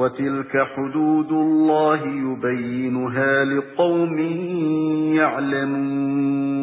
وتلك حدود الله يبينها لقوم يعلمون.